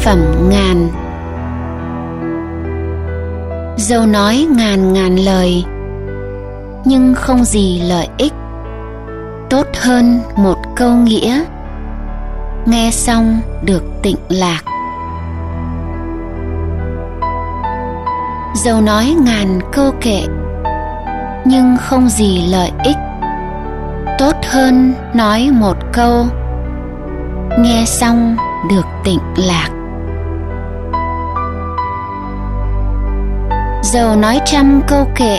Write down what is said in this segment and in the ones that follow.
phẩm ngàn. Dâu nói ngàn ngàn lời, nhưng không gì lợi ích. Tốt hơn một câu nghĩa. Nghe xong được tịnh lạc. Dầu nói ngàn câu kệ, nhưng không gì lợi ích. Tốt hơn nói một câu nghe xong được tịnh lạc. Dầu nói trăm câu kệ,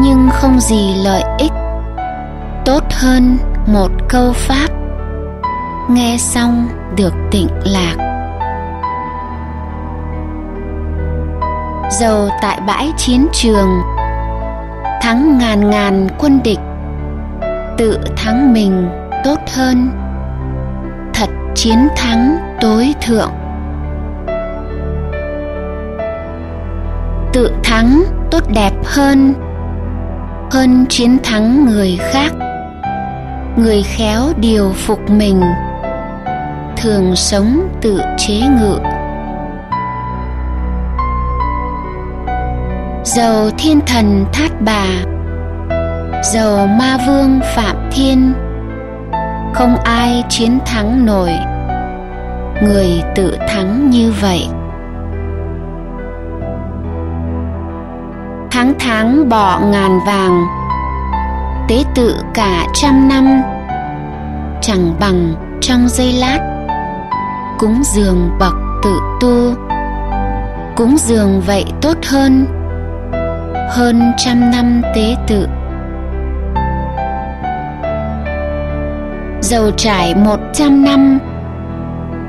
nhưng không gì lợi ích. Tốt hơn một câu pháp. Nghe xong được tịnh lạc. Dầu tại bãi chiến trường, thắng ngàn ngàn quân địch, tự thắng mình tốt hơn chiến thắng tối thượng. Tự thắng tốt đẹp hơn hơn chiến thắng người khác. Người khéo điều phục mình, thường sống tự chế ngự. Dầu thiên thần thát bà dầu ma vương phạm thiên không ai chiến thắng nổi. Người tự thắng như vậy. Tháng tháng bỏ ngàn vàng. Tế tự cả trăm năm. Chẳng bằng trong giây lát. Cúng dường bậc tự tu. Cúng dường vậy tốt hơn. Hơn trăm năm tế tự. Dầu trải một trăm năm,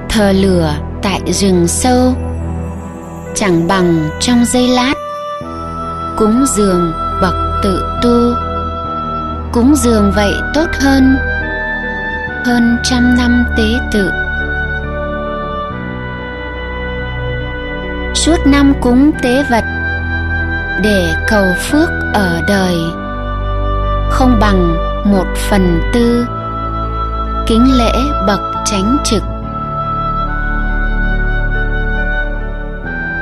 thờ lửa tại rừng sâu, chẳng bằng trong giây lát, cúng dường bậc tự tu. Cúng dường vậy tốt hơn hơn trăm năm tế tự. Suốt năm cúng tế vật để cầu phước ở đời, không bằng một phần tư kính lễ bậc chánh trực.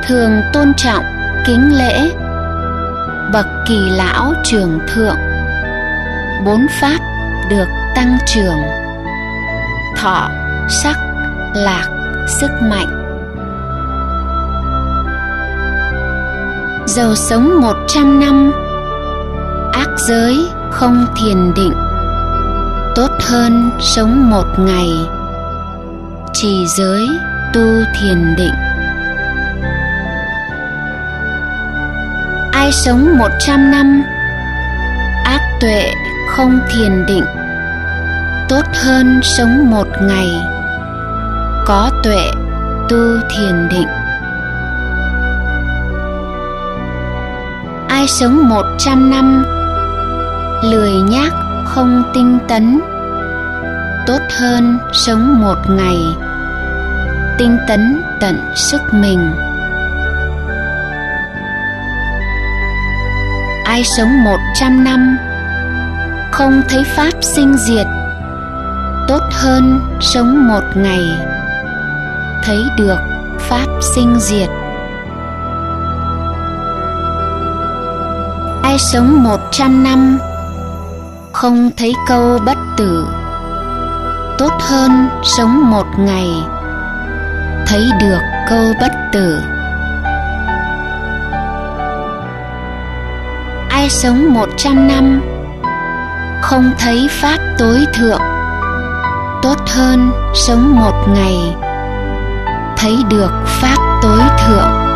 Thường tôn trọng, kính lễ bậc kỳ lão trường thượng. Bốn pháp được tăng trưởng. Thọ, sắc, lạc, sức mạnh. Giàu sống một trăm năm, ác giới không thiền định tốt hơn sống một ngày. Trì giới tu thiền định. Ai sống một trăm năm, ác tuệ không thiền định. Tốt hơn sống một ngày, có tuệ tu thiền định. Ai sống một trăm năm, lười nhác không tinh tấn. Tốt hơn sống một ngày, tinh tấn tận sức mình. Ai sống một trăm năm, không thấy pháp sinh diệt. Tốt hơn sống một ngày, thấy được pháp sinh diệt. Ai sống một trăm năm không thấy câu bất tử. Tốt hơn sống một ngày, thấy được câu bất tử. Ai sống một trăm năm, không thấy pháp tối thượng. Tốt hơn sống một ngày, thấy được pháp tối thượng.